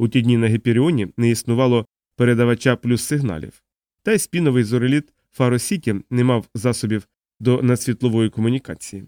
У ті дні на Гіперіоні не існувало передавача плюс сигналів, та й спіновий зореліт Фаросіті не мав засобів до надсвітлової комунікації.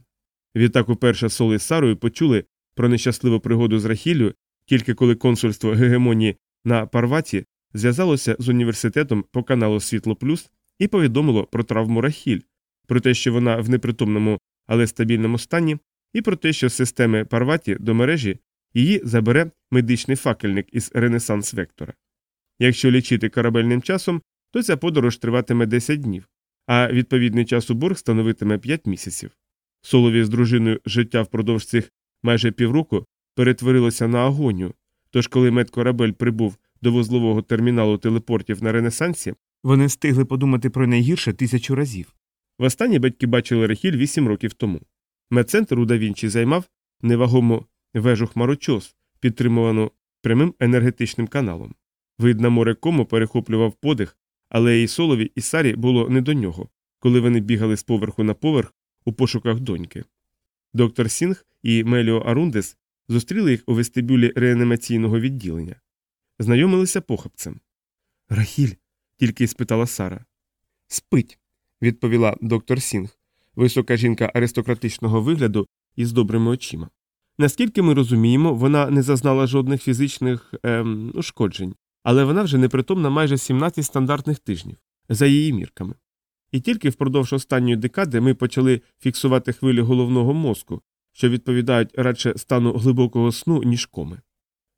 Відтак уперше Сол із Сарою почули про нещасливу пригоду з Рахіллю, тільки коли консульство гегемонії на Парваті зв'язалося з університетом по каналу Світло Плюс і повідомило про травму Рахіль, про те, що вона в непритомному, але стабільному стані, і про те, що системи Парваті до мережі її забере медичний факельник із Ренесанс Вектора. Якщо лічити корабельним часом, то ця подорож триватиме 10 днів, а відповідний час у борг становитиме 5 місяців. Солові з дружиною життя впродовж цих майже півроку перетворилося на агонію, тож коли медкорабель прибув до вузлового терміналу телепортів на Ренесансі, вони встигли подумати про найгірше тисячу разів. Востаннє батьки бачили Рахіль 8 років тому. Медцентр у да Вінчі займав невагому вежу-хмарочос, підтримувану прямим енергетичним каналом. Вид на море кому перехоплював подих, але і Солові, і Сарі було не до нього, коли вони бігали з поверху на поверх у пошуках доньки. Доктор Сінг і Меліо Арундес зустріли їх у вестибюлі реанімаційного відділення. Знайомилися похапцем. Рахіль, тільки спитала Сара. Спить, відповіла доктор Сінг, висока жінка аристократичного вигляду із добрими очима. Наскільки ми розуміємо, вона не зазнала жодних фізичних ем, ушкоджень, але вона вже непритомна майже 17 стандартних тижнів, за її мірками. І тільки впродовж останньої декади ми почали фіксувати хвилі головного мозку, що відповідають радше стану глибокого сну, ніж коми.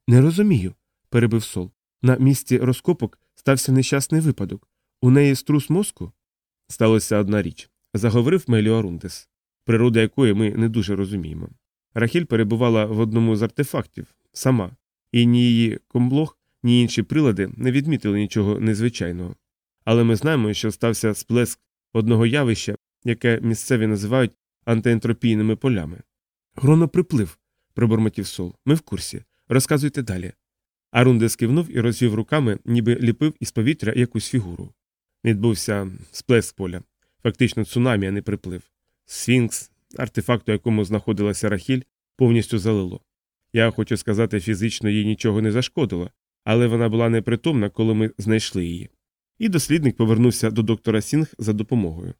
Не розумію, перебив сол. На місці розкопок стався нещасний випадок. У неї струс мозку? Сталося одна річ, заговорив Меліо Арундес, природа якої ми не дуже розуміємо. Рахіль перебувала в одному з артефактів сама, і ні її комблог, ні інші прилади не відмітили нічого незвичайного. Але ми знаємо, що стався сплеск одного явища, яке місцеві називають антиентропійними полями. Гроноприплив, пробормотів сол. Ми в курсі. Розказуйте далі. Арунде скивнув і розвів руками, ніби ліпив із повітря якусь фігуру. Відбувся сплеск поля, фактично цунамі, а не приплив. Сфінкс, артефакт, у якому знаходилася Рахіль, повністю залило. Я хочу сказати, фізично їй нічого не зашкодило, але вона була непритомна, коли ми знайшли її. І дослідник повернувся до доктора Сінг за допомогою.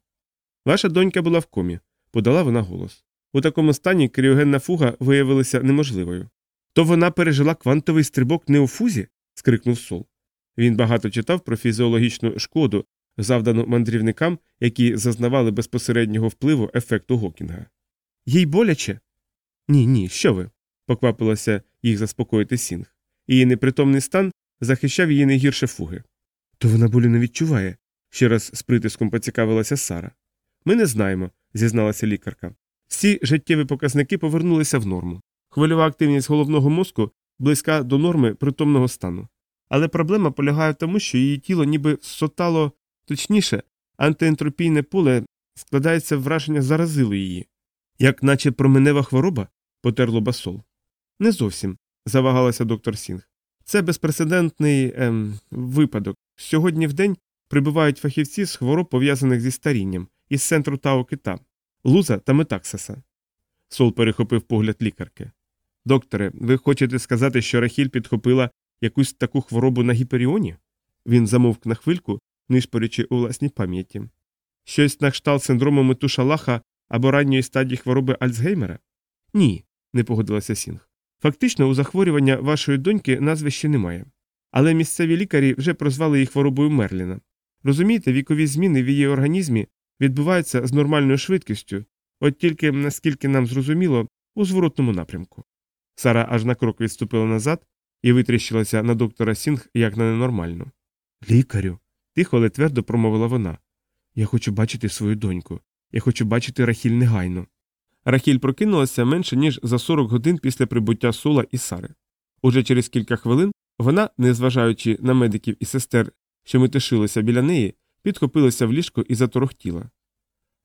Ваша донька була в комі, подала вона голос. У такому стані кріогенна фуга виявилася неможливою. То вона пережила квантовий стрибок не у фузі? скрикнув сол. Він багато читав про фізіологічну шкоду, завдану мандрівникам, які зазнавали безпосереднього впливу ефекту Гокінга. Їй боляче? Ні, ні, що ви? поквапилася їх заспокоїти Сінг. Її непритомний стан захищав її не гірше фуги. То вона болю не відчуває, ще раз з притиском поцікавилася Сара. Ми не знаємо, зізналася лікарка. Всі життєві показники повернулися в норму. Хвильова активність головного мозку близька до норми притомного стану. Але проблема полягає в тому, що її тіло ніби сотало точніше, антиентропійне поле складається враження заразило її. Як наче променева хвороба, потерло басол. Не зовсім, завагалася доктор Сінг. Це безпрецедентний ем, випадок. Сьогодні в день прибувають фахівці з хвороб, пов'язаних зі старінням, із центру Тао Кита, Луза та Метаксаса. Сол перехопив погляд лікарки. Докторе, ви хочете сказати, що Рахіль підхопила якусь таку хворобу на гіперіоні? Він замовк на хвильку, нишпорячи у власній пам'яті. Щось на кшталт синдрому Метушалаха або ранньої стадії хвороби Альцгеймера? Ні, не погодилася Сінг. Фактично, у захворювання вашої доньки назви ще немає. Але місцеві лікарі вже прозвали її хворобою Мерліна. Розумієте, вікові зміни в її організмі відбуваються з нормальною швидкістю, от тільки, наскільки нам зрозуміло, у зворотному напрямку. Сара аж на крок відступила назад і витріщилася на доктора Сінг як на ненормальну. Лікарю, тихо, але твердо промовила вона. Я хочу бачити свою доньку. Я хочу бачити Рахіль негайно. Рахіль прокинулася менше, ніж за 40 годин після прибуття Сола і Сари. Уже через кілька хвилин вона, незважаючи на медиків і сестер, що метишилися біля неї, підхопилася в ліжко і заторохтіла.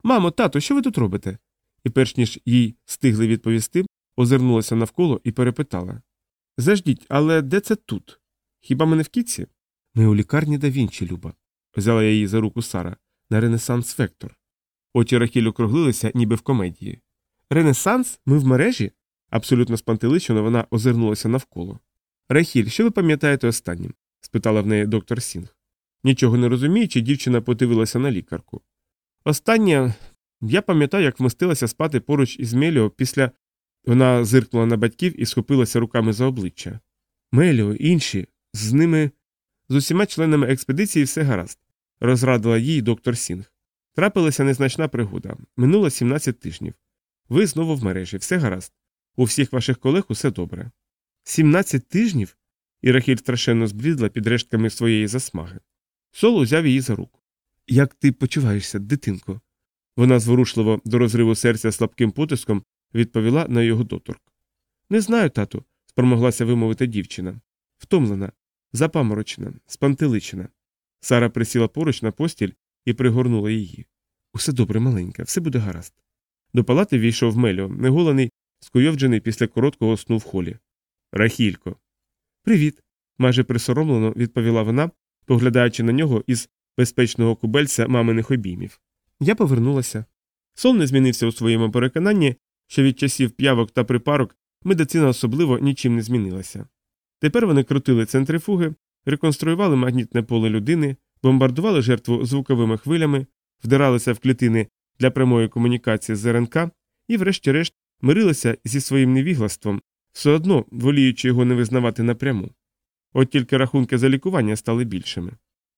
Мамо, тато, що ви тут робите? І перш ніж їй стигли відповісти, озирнулася навколо і перепитала Заждіть, але де це тут? Хіба ми не в кітці? Ми у лікарні да Вінчі, Люба, взяла я її за руку Сара, на Ренесанс Вектор. Очі Рахіль округлилися, ніби в комедії. Ренесанс? Ми в мережі? Абсолютно спантеличено вона озирнулася навколо. Рахіль, що ви пам'ятаєте останнім? спитала в неї доктор Сінг. Нічого не розуміючи, дівчина подивилася на лікарку. Останнє я пам'ятаю, як вмостилася спати поруч із Меліо після. Вона зиркнула на батьків і схопилася руками за обличчя. Меліо, інші, з ними. З усіма членами експедиції все гаразд, розрадила їй доктор Сінг. Трапилася незначна пригода. Минуло 17 тижнів. Ви знову в мережі, все гаразд. У всіх ваших колег усе добре. 17 тижнів? І Рахіль страшенно зблідла під рештками своєї засмаги. Сол узяв її за руку. Як ти почуваєшся, дитинко? Вона зворушливо до розриву серця слабким потиском відповіла на його доторк. Не знаю, тату, спромоглася вимовити дівчина. Втомлена, запаморочена, спантеличена. Сара присіла поруч на постіль і пригорнула її. Усе добре, маленька, все буде гаразд. До палати війшов Меліо, неголений, скуйовджений після короткого сну в холі. Рахілько. Привіт. майже присоромлено відповіла вона, поглядаючи на нього із безпечного кубельця маминих обіймів. Я повернулася. Сол не змінився у своєму переконанні, що від часів п'явок та припарок медицина особливо нічим не змінилася. Тепер вони крутили центрифуги, реконструювали магнітне поле людини, бомбардували жертву звуковими хвилями, вдиралися в клітини для прямої комунікації з РНК і, врешті-решт, мирилися зі своїм невіглаством, все одно воліючи його не визнавати напряму. От тільки рахунки за лікування стали більшими.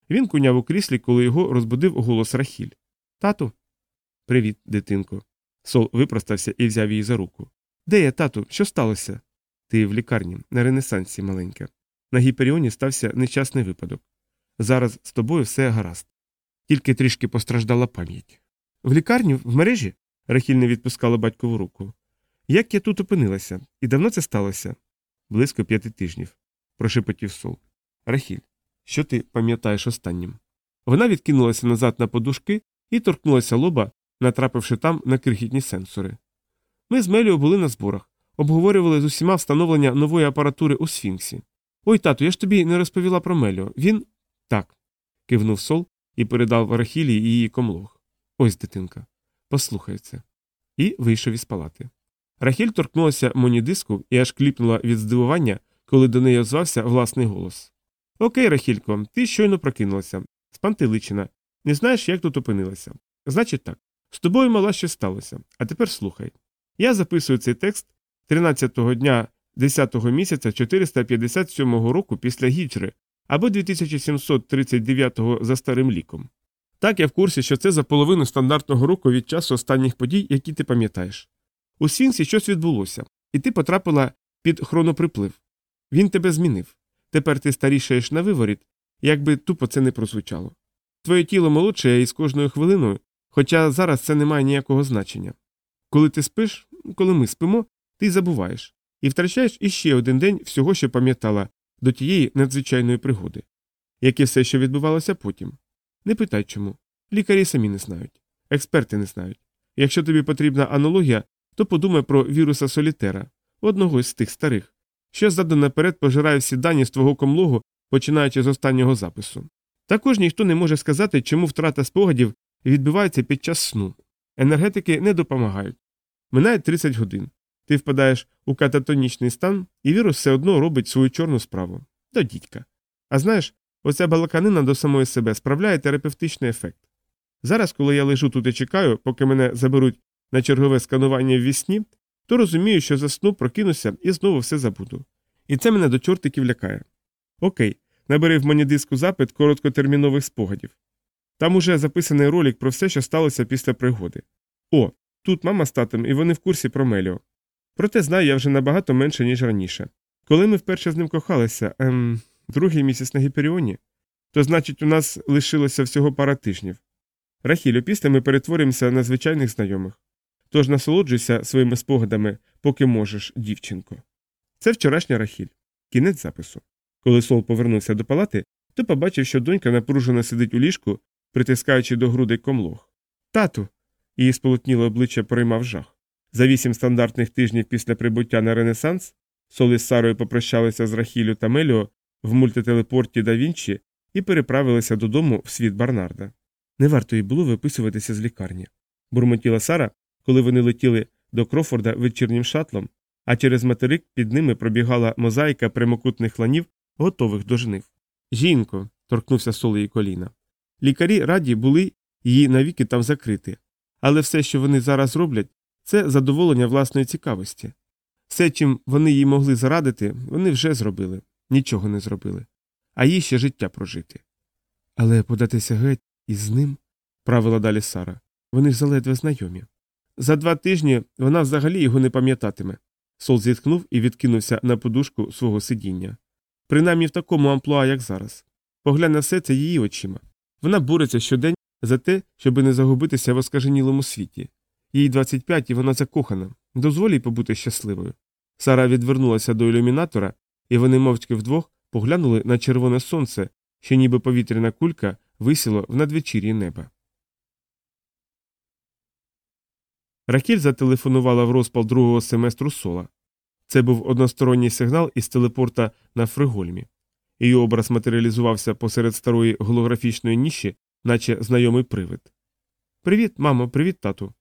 Він куняв у кріслі, коли його розбудив голос Рахіль. Тату. Привіт, дитинко. Сол випростався і взяв її за руку. Де я, тату? Що сталося? Ти в лікарні, на Ренесансі, маленька. На гіперіоні стався нещасний випадок. Зараз з тобою все гаразд. Тільки трішки постраждала пам'ять. В лікарню, в мережі? Рахіль не відпускала батькову руку. Як я тут опинилася? І давно це сталося? Близько п'яти тижнів, прошепотів сол. Рахіль, що ти пам'ятаєш останнім? Вона відкинулася назад на подушки і торкнулася лоба, натрапивши там на крихітні сенсори. Ми з Меліо були на зборах, обговорювали з усіма встановлення нової апаратури у Сфінксі. Ой, тату, я ж тобі не розповіла про Меліо. Він. Так. кивнув сол і передав Рахілі її комлог. Ось дитинка. Послухай. І вийшов із палати. Рахіль торкнулася монідиску і аж кліпнула від здивування, коли до неї озвався власний голос. Окей, Рахілько, ти щойно прокинулася. Спантеличена. Не знаєш, як тут опинилася. Значить так. З тобою мала щось сталося. А тепер слухай. Я записую цей текст 13-го дня 10-го місяця 457 року після гіджри або 2739-го за старим ліком. Так я в курсі, що це за половину стандартного року від часу останніх подій, які ти пам'ятаєш. У Сфінксі щось відбулося, і ти потрапила під хроноприплив. Він тебе змінив. Тепер ти старішаєш на виворіт, якби тупо це не прозвучало. Твоє тіло молодшає із кожною хвилиною, хоча зараз це не має ніякого значення. Коли ти спиш, коли ми спимо, ти забуваєш і втрачаєш іще один день всього, що пам'ятала до тієї надзвичайної пригоди, як і все, що відбувалося потім. Не питай чому. Лікарі самі не знають, експерти не знають. Якщо тобі потрібна аналогія, то подумай про віруса Солітера, одного з тих старих, що задом наперед пожирає всі дані з твого комлогу, починаючи з останнього запису. Також ніхто не може сказати, чому втрата спогадів відбувається під час сну. Енергетики не допомагають. Минає 30 годин. Ти впадаєш у кататонічний стан, і вірус все одно робить свою чорну справу. До дідька. А знаєш, оця балаканина до самої себе справляє терапевтичний ефект. Зараз, коли я лежу тут і чекаю, поки мене заберуть на чергове сканування в вісні, то розумію, що засну, прокинуся і знову все забуду. І це мене до чортиків лякає. Окей, набери в мені диску запит короткотермінових спогадів. Там уже записаний ролик про все, що сталося після пригоди. О, тут мама з татом, і вони в курсі про Меліо. Проте знаю я вже набагато менше, ніж раніше. Коли ми вперше з ним кохалися, ем, другий місяць на гіперіоні, то значить, у нас лишилося всього пара тижнів. Рахілю, після ми перетворимося на звичайних знайомих. Тож насолоджуйся своїми спогадами, поки можеш, дівчинко. Це вчорашня Рахіль. Кінець запису. Коли Сол повернувся до палати, то побачив, що донька напружено сидить у ліжку, притискаючи до грудей комлог. Тату. Її сполотніле обличчя приймав жах. За вісім стандартних тижнів після прибуття на Ренесанс Сол із Сарою попрощалися з Рахілю та Меліо в мультителепорті да Вінчі і переправилися додому в світ Барнарда. Не варто їй було виписуватися з лікарні. Бурмотіла Сара, коли вони летіли до Крофорда вечірнім шатлом, а через материк під ними пробігала мозаїка прямокутних ланів, готових до жнив. Жінко, торкнувся сол її коліна. Лікарі раді були її навіки там закрити, але все, що вони зараз роблять, це задоволення власної цікавості. Все, чим вони їй могли зарадити, вони вже зробили, нічого не зробили, а їй ще життя прожити. Але податися геть із ним, правила далі Сара, вони ж заледве знайомі. За два тижні вона взагалі його не пам'ятатиме. Сол зітхнув і відкинувся на подушку свого сидіння. Принаймні в такому амплуа, як зараз. Поглянь на все це її очима. Вона бореться щодень за те, щоби не загубитися в оскаженілому світі. Їй 25 і вона закохана. Дозволій побути щасливою. Сара відвернулася до ілюмінатора, і вони мовчки вдвох поглянули на червоне сонце, що ніби повітряна кулька висіло в надвечір'ї неба. Ракіль зателефонувала в розпал другого семестру сола. Це був односторонній сигнал із телепорта на Фригольмі. Її образ матеріалізувався посеред старої голографічної ніші, наче знайомий привид. Привіт, мамо, привіт, тату.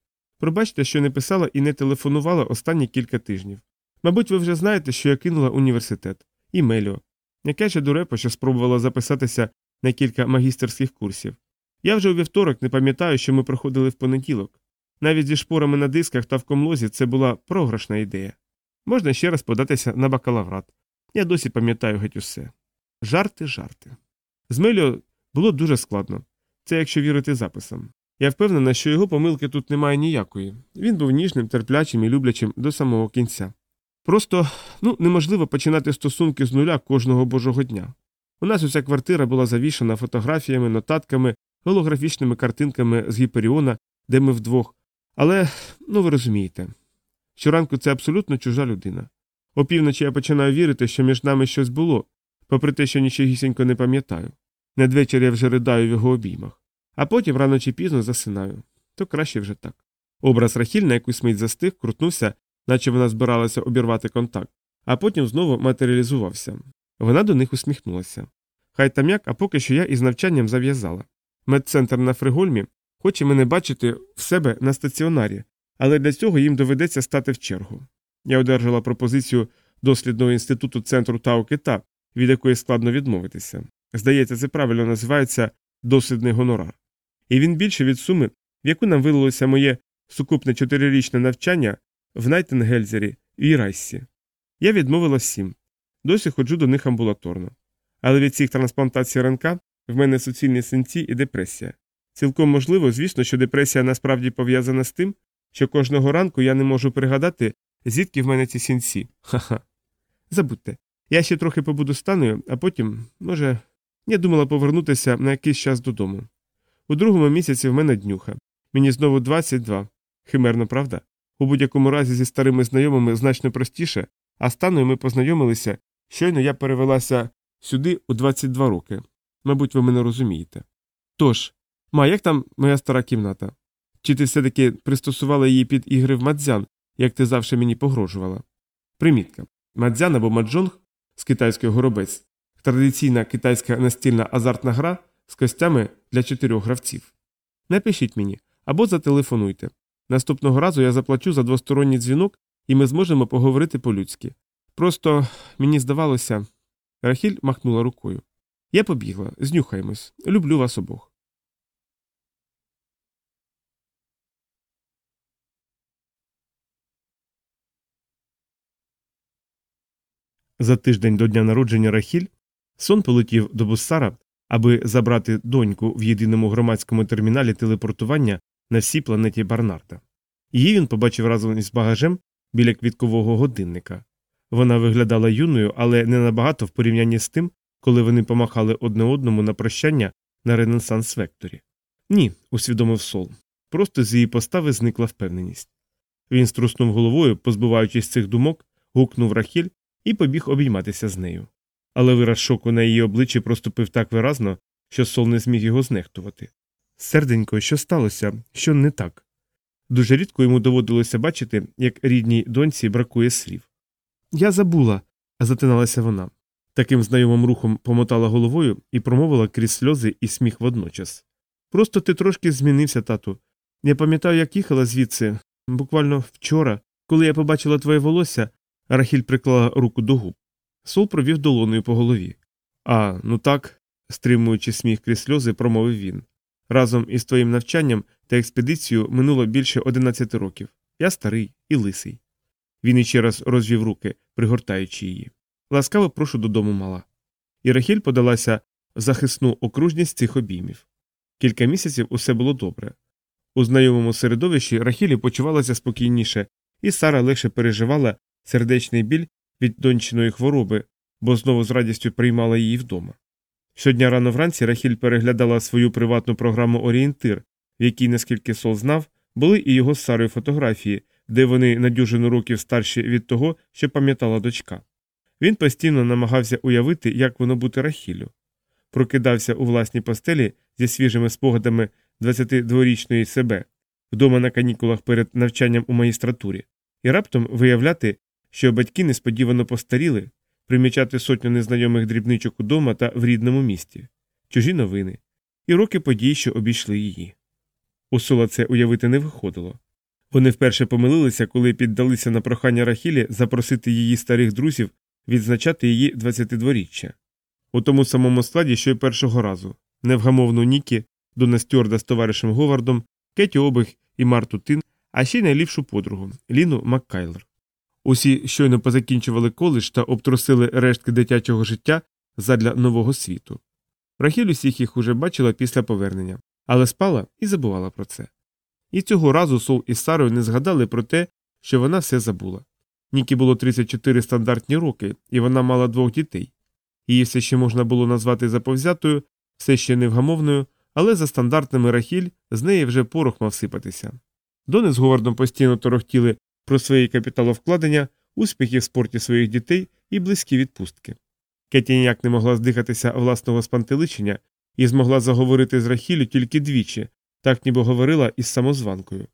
Пробачте, що не писала і не телефонувала останні кілька тижнів. Мабуть, ви вже знаєте, що я кинула університет і Меліо. Яке ж дурепо, що спробувала записатися на кілька магістерських курсів. Я вже у вівторок не пам'ятаю, що ми проходили в понеділок. Навіть зі шпорами на дисках та в комлозі це була програшна ідея. Можна ще раз податися на бакалаврат. Я досі пам'ятаю геть усе. Жарти, жарти. З Меліо було дуже складно. Це якщо вірити записам. Я впевнена, що його помилки тут немає ніякої. Він був ніжним, терплячим і люблячим до самого кінця. Просто ну, неможливо починати стосунки з нуля кожного божого дня. У нас уся квартира була завішана фотографіями, нотатками, голографічними картинками з Гіперіона, де ми вдвох. Але, ну ви розумієте, щоранку це абсолютно чужа людина. Опівночі я починаю вірити, що між нами щось було, попри те, що нічогісінько не пам'ятаю. Надвечір я вже ридаю в його обіймах, а потім рано чи пізно засинаю. То краще вже так. Образ Рахіль на якусь мить застиг, крутнувся, наче вона збиралася обірвати контакт, а потім знову матеріалізувався. Вона до них усміхнулася. Хай там як, а поки що я із навчанням зав'язала. Медцентр на Фригольмі хоче мене бачити в себе на стаціонарі, але для цього їм доведеться стати в чергу. Я одержала пропозицію дослідного інституту центру Тау Кита, від якої складно відмовитися. Здається, це правильно називається дослідний гонорар. І він більше від суми, в яку нам вилилося моє сукупне чотирирічне навчання в Найтенгельзері і Райсі. Я відмовила всім. Досі ходжу до них амбулаторно. Але від цих трансплантацій РНК в мене суцільні синці і депресія. Цілком можливо, звісно, що депресія насправді пов'язана з тим, що кожного ранку я не можу пригадати, звідки в мене ці синці. Ха-ха. Забудьте. Я ще трохи побуду з Таною, а потім, може, я думала повернутися на якийсь час додому. У другому місяці в мене днюха. Мені знову 22. Химерно, правда? У будь-якому разі зі старими знайомими значно простіше, а станою ми познайомилися, щойно я перевелася сюди у 22 роки. Мабуть, ви мене розумієте. Тож, ма, як там моя стара кімната? Чи ти все таки пристосувала її під ігри в мадзян, як ти завжди мені погрожувала? Примітка. Мадзян або маджонг з китайської горобець традиційна китайська настільна азартна гра з костями для чотирьох гравців. Напишіть мені або зателефонуйте. Наступного разу я заплачу за двосторонній дзвінок, і ми зможемо поговорити по-людськи. Просто мені здавалося. Рахіль махнула рукою. Я побігла, знюхаємось. Люблю вас обох. За тиждень до дня народження Рахіль сон полетів до Буссара, аби забрати доньку в єдиному громадському терміналі телепортування на всій планеті Барнарда. Її він побачив разом із багажем біля квіткового годинника. Вона виглядала юною, але не набагато в порівнянні з тим, коли вони помахали одне одному на прощання на Ренесанс Векторі. Ні, усвідомив Сол. Просто з її постави зникла впевненість. Він струснув головою, позбуваючись цих думок, гукнув Рахіль і побіг обійматися з нею. Але вираз шоку на її обличчі проступив так виразно, що Сол не зміг його знехтувати. Серденько, що сталося, що не так. Дуже рідко йому доводилося бачити, як рідній доньці бракує слів. Я забула, затиналася вона. Таким знайомим рухом помотала головою і промовила крізь сльози і сміх водночас. Просто ти трошки змінився, тату. Я пам'ятаю, як їхала звідси, буквально вчора, коли я побачила твоє волосся, Рахіль приклала руку до губ. Сол провів долоною по голові. А, ну так, стримуючи сміх крізь сльози, промовив він. Разом із твоїм навчанням та експедицією минуло більше 11 років. Я старий і лисий. Він іще раз розвів руки, пригортаючи її. Ласкаво прошу додому, мала. І Рахіль подалася в захисну окружність цих обіймів. Кілька місяців усе було добре. У знайомому середовищі Рахілі почувалася спокійніше, і Сара легше переживала сердечний біль від дончиної хвороби, бо знову з радістю приймала її вдома. Щодня рано вранці Рахіль переглядала свою приватну програму Орієнтир, в якій, наскільки Сол знав, були і його з Сарою фотографії, де вони на дюжину років старші від того, що пам'ятала дочка. Він постійно намагався уявити, як воно бути Рахілю. Прокидався у власній постелі зі свіжими спогадами 22-річної себе, вдома на канікулах перед навчанням у магістратурі, і раптом виявляти, що батьки несподівано постаріли, примічати сотню незнайомих дрібничок удома та в рідному місті, чужі новини, і роки подій, що обійшли її. У це уявити не виходило. Вони вперше помилилися, коли піддалися на прохання Рахілі запросити її старих друзів відзначати її 22-річчя. У тому самому складі, що й першого разу невгамовну Нікі, Дона Стюарда з товаришем Говардом, Кеті Обих і Марту Тин, а ще й найліпшу подругу Ліну Маккайлер. Усі щойно позакінчували коледж та обтрусили рештки дитячого життя задля нового світу. Рахіль усіх їх уже бачила після повернення, але спала і забувала про це. І цього разу Сол із Сарою не згадали про те, що вона все забула. Нікі було 34 стандартні роки, і вона мала двох дітей. Її все ще можна було назвати заповзятою, все ще невгамовною, але за стандартними рахіль з неї вже порох мав сипатися. Дони з Говардом постійно торохтіли про свої капіталовкладення, успіхи в спорті своїх дітей і близькі відпустки. Кеті ніяк не могла здихатися власного спантеличення і змогла заговорити з Рахілю тільки двічі, так ніби говорила із самозванкою.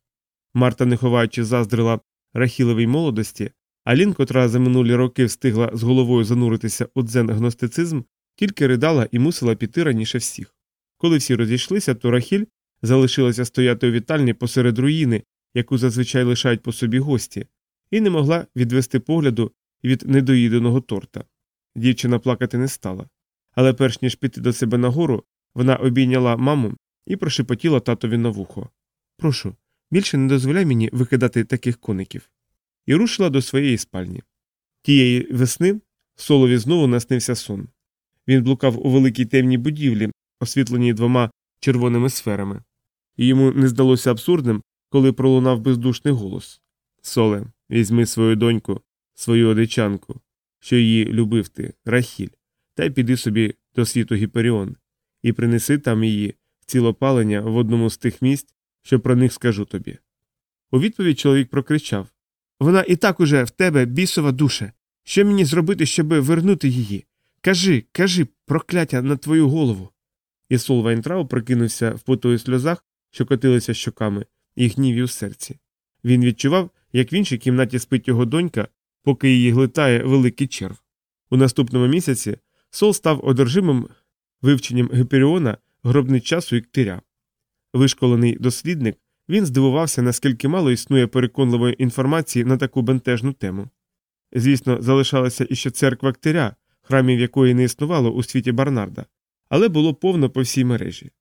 Марта, не ховаючи, заздрила Рахіловій молодості, а Лін, котра за минулі роки встигла з головою зануритися у дзен гностицизм, тільки ридала і мусила піти раніше всіх. Коли всі розійшлися, то Рахіль залишилася стояти у вітальні посеред руїни, яку зазвичай лишають по собі гості, і не могла відвести погляду від недоїденого торта. Дівчина плакати не стала. Але перш ніж піти до себе нагору, вона обійняла маму і прошепотіла татові на вухо Прошу, більше не дозволяй мені викидати таких коників. І рушила до своєї спальні. Тієї весни солові знову наснився сон. Він блукав у великій темній будівлі, освітленій двома червоними сферами, і йому не здалося абсурдним, коли пролунав бездушний голос Соле, візьми свою доньку, свою одиначку, що її любив ти, Рахіль, та й піди собі до світу Гіперіон, і принеси там її в цілопалення в одному з тих місць, що про них скажу тобі. У відповідь чоловік прокричав Вона і так уже в тебе бісова душа. Що мені зробити, щоби вернути її? Кажи, кажи, прокляття на твою голову. І Сол Вайнтрау прокинувся в поту й сльозах, що котилися щоками, і гніві у серці. Він відчував, як в іншій кімнаті спить його донька, поки її глитає великий черв. У наступному місяці Сол став одержимим вивченням Гіперіона, гробниць часу і ктиря. Вишколений дослідник, він здивувався, наскільки мало існує переконливої інформації на таку бентежну тему. Звісно, залишалася іще церква ктиря, храмів якої не існувало у світі Барнарда, але було повно по всій мережі.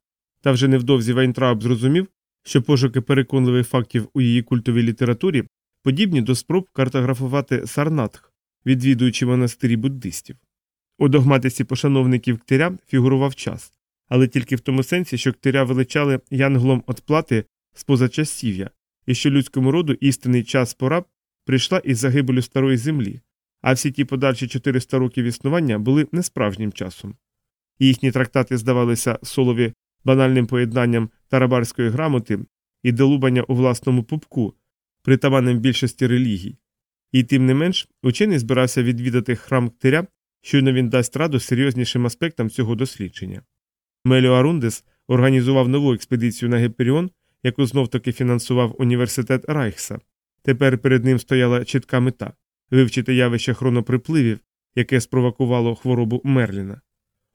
Та вже невдовзі Вайнтрауб зрозумів, що пошуки переконливих фактів у її культовій літературі подібні до спроб картографувати Сарнатх, відвідуючи монастирі буддистів. У догматиці пошановників ктиря фігурував час, але тільки в тому сенсі, що ктиря величали янглом от плати з позачасів'я, і що людському роду істинний час пора прийшла із загибелю старої землі, а всі ті подальші 400 років існування були несправжнім часом. Їхні трактати здавалися солові банальним поєднанням тарабарської грамоти і долубання у власному пупку, притаманним більшості релігій. І тим не менш, учений збирався відвідати храм ктиря, щойно він дасть раду серйознішим аспектам цього дослідження. Меліо Арундес організував нову експедицію на Геперіон, яку знов таки фінансував університет Райхса. Тепер перед ним стояла чітка мета вивчити явище хроноприпливів, яке спровокувало хворобу Мерліна.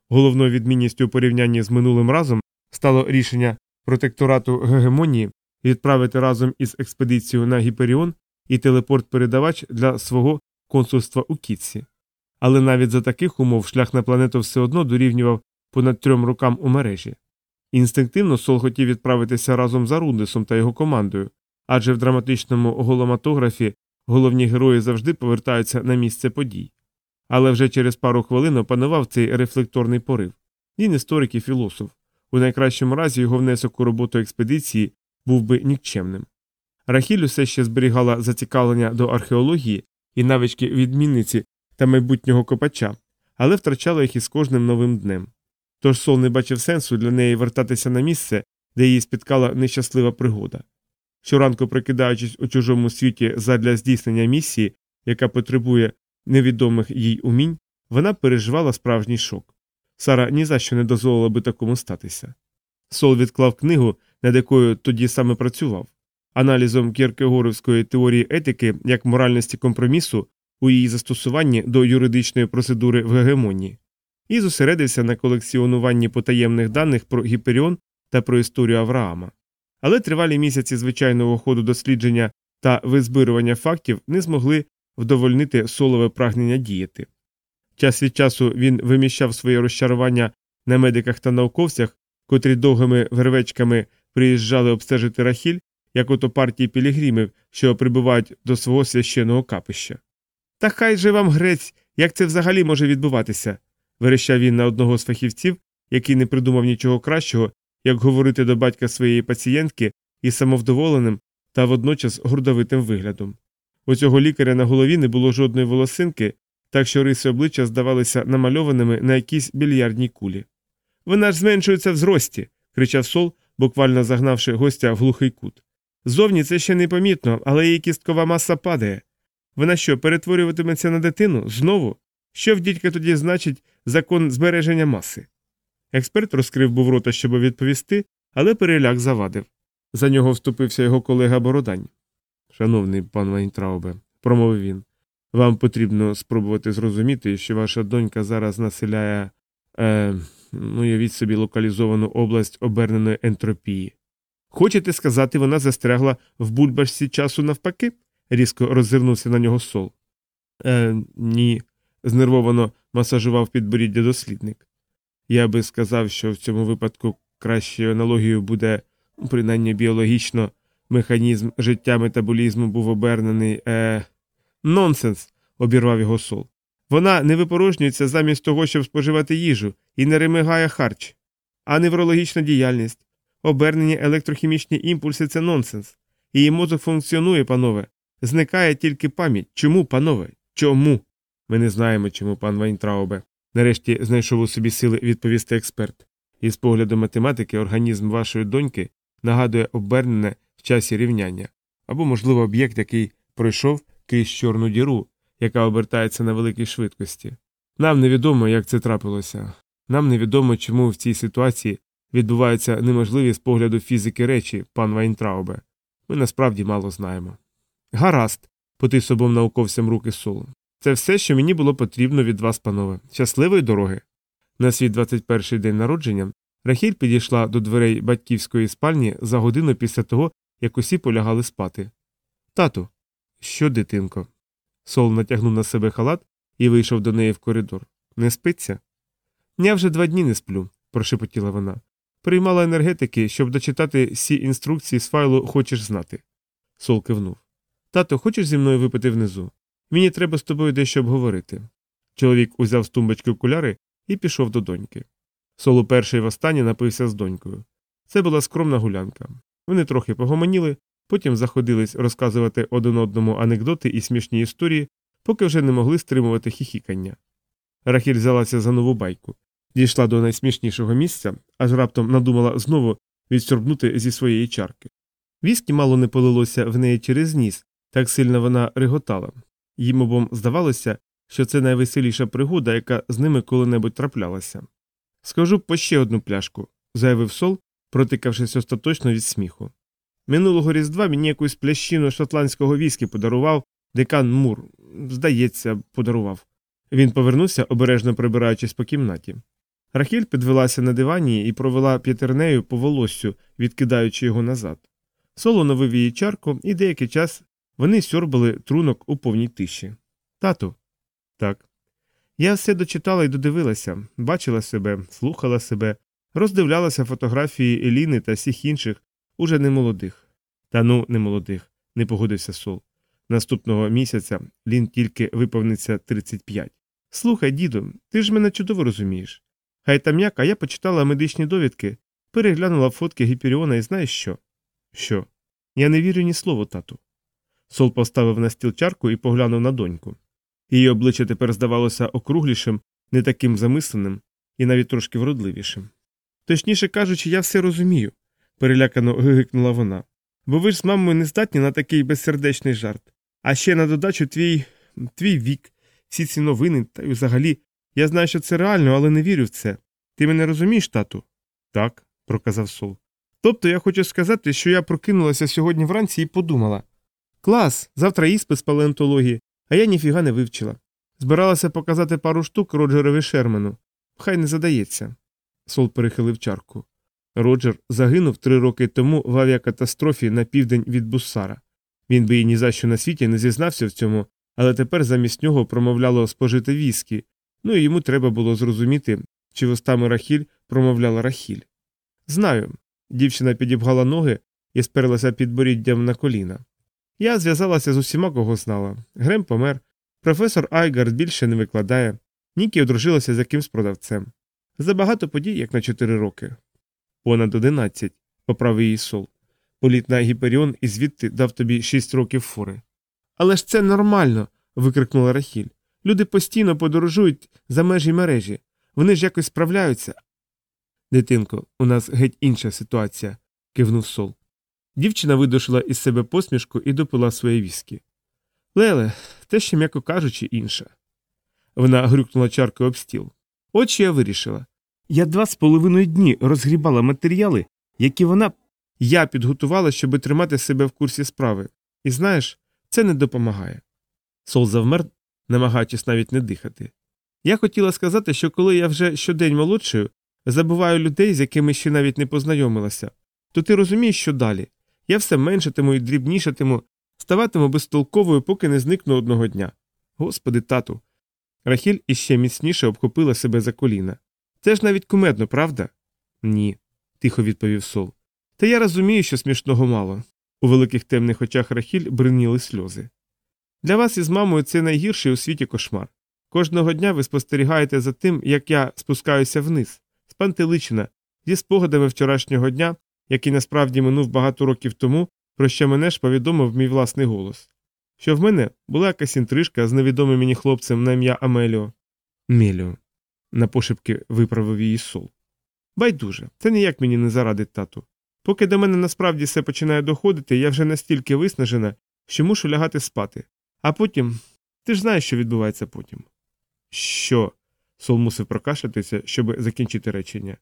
Головною відмінністю у порівнянні з минулим разом стало рішення протекторату гегемонії відправити разом із експедицією на Гіперіон і телепорт-передавач для свого консульства у Кітсі. Але навіть за таких умов шлях на планету все одно дорівнював понад трьом рокам у мережі. Інстинктивно Сол хотів відправитися разом за Рундесом та його командою, адже в драматичному голоматографі головні герої завжди повертаються на місце подій. Але вже через пару хвилин опанував цей рефлекторний порив. Він історик і філософ. У найкращому разі його внесок у роботу експедиції був би нікчемним. Рахіль усе ще зберігала зацікавлення до археології і навички відмінниці та майбутнього копача, але втрачала їх із кожним новим днем. Тож Сол не бачив сенсу для неї вертатися на місце, де її спіткала нещаслива пригода. Щоранку прикидаючись у чужому світі задля здійснення місії, яка потребує невідомих їй умінь, вона переживала справжній шок. Сара ні за що не дозволила би такому статися. Сол відклав книгу, над якою тоді саме працював, аналізом Кіркегоровської теорії етики як моральності компромісу у її застосуванні до юридичної процедури в гегемонії, і зосередився на колекціонуванні потаємних даних про Гіперіон та про історію Авраама. Але тривалі місяці звичайного ходу дослідження та визбирування фактів не змогли вдовольнити солове прагнення діяти. Час від часу він виміщав своє розчарування на медиках та науковцях, котрі довгими вервечками приїжджали обстежити рахіль, як ото партії пілігримів, що прибувають до свого священного капища. Та хай же вам грець, як це взагалі може відбуватися, верещав він на одного з фахівців, який не придумав нічого кращого, як говорити до батька своєї пацієнтки із самовдоволеним та водночас гордовитим виглядом. У цього лікаря на голові не було жодної волосинки, так що риси обличчя здавалися намальованими на якійсь більярдній кулі. Вона ж зменшується в зрості, кричав сол, буквально загнавши гостя в глухий кут. Зовні це ще непомітно, але її кісткова маса падає. Вона що, перетворюватиметься на дитину? Знову? Що в дідька тоді значить закон збереження маси? Експерт розкрив був рота, щоб відповісти, але переляк завадив. За нього вступився його колега Бородань. Шановний пан Вайнтраубе, промовив він, вам потрібно спробувати зрозуміти, що ваша донька зараз населяє, е, ну, уявіть собі локалізовану область оберненої ентропії. Хочете сказати, вона застрягла в бульбашці часу навпаки? різко роззирнувся на нього сол. Е, ні, знервовано масажував підборіддя дослідник. Я би сказав, що в цьому випадку кращою аналогією буде, принаймні біологічно, механізм життя метаболізму був обернений. е... Нонсенс, обірвав його сол. Вона не випорожнюється замість того, щоб споживати їжу, і не ремигає харч, а неврологічна діяльність. Обернені електрохімічні імпульси це нонсенс. Її мозок функціонує, панове. Зникає тільки пам'ять. Чому, панове? Чому? Ми не знаємо, чому, пане Вайнтраубе. Нарешті знайшов у собі сили відповісти експерт. Із погляду математики організм вашої доньки нагадує обернене в часі рівняння, або, можливо, об'єкт, який пройшов крізь чорну діру, яка обертається на великій швидкості. Нам невідомо, як це трапилося. Нам невідомо, чому в цій ситуації відбуваються неможливі з погляду фізики речі, пане Вайнтраубе. Ми насправді мало знаємо. Гаразд, потис обом науковцям руки Сол. Це все, що мені було потрібно від вас, панове. Щасливої дороги. На свій 21-й день народження Рахіль підійшла до дверей батьківської спальні за годину після того, як усі полягали спати. Тату, що, дитинко? Сол натягнув на себе халат і вийшов до неї в коридор. Не спиться? Я вже два дні не сплю, прошепотіла вона. Приймала енергетики, щоб дочитати всі інструкції з файлу Хочеш знати. Сол кивнув. Тато, хочеш зі мною випити внизу? Мені треба з тобою дещо обговорити. Чоловік узяв з тумбочки окуляри і пішов до доньки. Сол перший востаннє напився з донькою. Це була скромна гулянка. Вони трохи погомоніли, потім заходились розказувати один одному анекдоти і смішні історії, поки вже не могли стримувати хіхікання. Рахіль взялася за нову байку, дійшла до найсмішнішого місця, аж раптом надумала знову відсорбнути зі своєї чарки. Віскі мало не полилося в неї через ніс, так сильно вона реготала. Їм обом здавалося, що це найвеселіша пригода, яка з ними коли-небудь траплялася. Скажу по ще одну пляшку, заявив сол, протикавшись остаточно від сміху. Минулого різдва мені якусь плящину шотландського віскі подарував декан Мур. Здається, подарував. Він повернувся, обережно прибираючись по кімнаті. Рахіль підвелася на дивані і провела п'ятернею по волоссю, відкидаючи його назад. Соло новив її чарку, і деякий час вони сьорбали трунок у повній тиші. Тату. Так. Я все дочитала і додивилася, бачила себе, слухала себе, роздивлялася фотографії Еліни та всіх інших, уже не молодих. Та ну, не молодих, не погодився Сол. Наступного місяця Лін тільки виповниться 35. Слухай, діду, ти ж мене чудово розумієш. Хай там як, а я почитала медичні довідки, переглянула фотки Гіперіона і знаєш що? Що? Я не вірю ні слову, тату. Сол поставив на стіл чарку і поглянув на доньку. Її обличчя тепер здавалося округлішим, не таким замисленим і навіть трошки вродливішим. Точніше кажучи, я все розумію, перелякано гигикнула вона. Бо ви ж з мамою не здатні на такий безсердечний жарт. А ще на додачу твій твій вік, всі ці новини, та й взагалі. Я знаю, що це реально, але не вірю в це. Ти мене розумієш, тату? Так, проказав Сол. Тобто я хочу сказати, що я прокинулася сьогодні вранці і подумала Клас, завтра іспит з палеонтології, а я ніфіга не вивчила. Збиралася показати пару штук Роджерові Шерману. Хай не задається. Сол перехилив чарку. Роджер загинув три роки тому в авіакатастрофі на південь від Буссара. Він би і ні за що на світі не зізнався в цьому, але тепер замість нього промовляло спожити віскі, ну і йому треба було зрозуміти, чи вустами Рахіль промовляла Рахіль. Знаю. Дівчина підібгала ноги і сперлася підборіддям на коліна. Я зв'язалася з усіма, кого знала. Грем помер, професор Айгард більше не викладає, Нікі одружилася з якимсь продавцем. Забагато подій, як на чотири роки. Понад одинадцять, поправив її сол. Політ на Гіперіон і звідти дав тобі шість років фори. Але ж це нормально. викрикнула Рахіль. Люди постійно подорожують за межі мережі. Вони ж якось справляються. Дитинко, у нас геть інша ситуація, кивнув сол. Дівчина видушила із себе посмішку і допила своє віскі. Леле, те ще, м'яко кажучи, інше. Вона грюкнула чаркою об стіл. От я вирішила. Я два з половиною дні розгрібала матеріали, які вона я підготувала, щоб тримати себе в курсі справи. І знаєш, це не допомагає. Сол завмер, намагаючись навіть не дихати. Я хотіла сказати, що коли я вже щодень молодшою, забуваю людей, з якими ще навіть не познайомилася, то ти розумієш, що далі. Я все меншатиму і дрібнішатиму, ставатиму безтолковою, поки не зникну одного дня. Господи, тату. Рахіль іще міцніше обхопила себе за коліна. Це ж навіть кумедно, правда? Ні, тихо відповів Сол. Та я розумію, що смішного мало. У великих темних очах Рахіль бриніли сльози. Для вас із мамою це найгірший у світі кошмар. Кожного дня ви спостерігаєте за тим, як я спускаюся вниз, спантеличена, зі спогадами вчорашнього дня, який насправді минув багато років тому, про що мене ж повідомив мій власний голос. Що в мене була якась інтрижка з невідомим мені хлопцем на ім'я Амеліо. Меліо. На пошепки виправив її сол. Байдуже, це ніяк мені не зарадить тату. Поки до мене насправді все починає доходити, я вже настільки виснажена, що мушу лягати спати. А потім. Ти ж знаєш, що відбувається потім. Що? Сол мусив прокашлятися, щоб закінчити речення.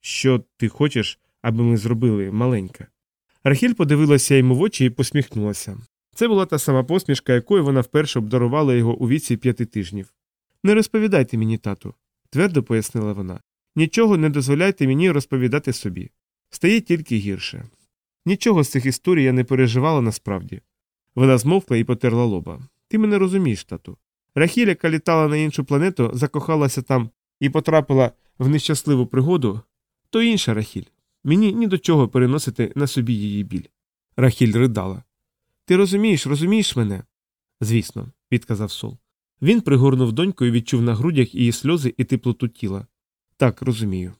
Що ти хочеш, аби ми зробили маленьке? Рахіль подивилася йому в очі і посміхнулася. Це була та сама посмішка, якою вона вперше обдарувала його у віці п'яти тижнів. Не розповідайте мені, тату, твердо пояснила вона. Нічого не дозволяйте мені розповідати собі. Стає тільки гірше. Нічого з цих історій я не переживала насправді. Вона змовкла і потерла лоба. Ти мене розумієш, тату. Рахіль, яка літала на іншу планету, закохалася там і потрапила в нещасливу пригоду, то інша Рахіль. Мені ні до чого переносити на собі її біль. Рахіль ридала. Ти розумієш, розумієш мене? Звісно, відказав Сол. Він пригорнув доньку і відчув на грудях її сльози і теплоту тіла. Так, розумію.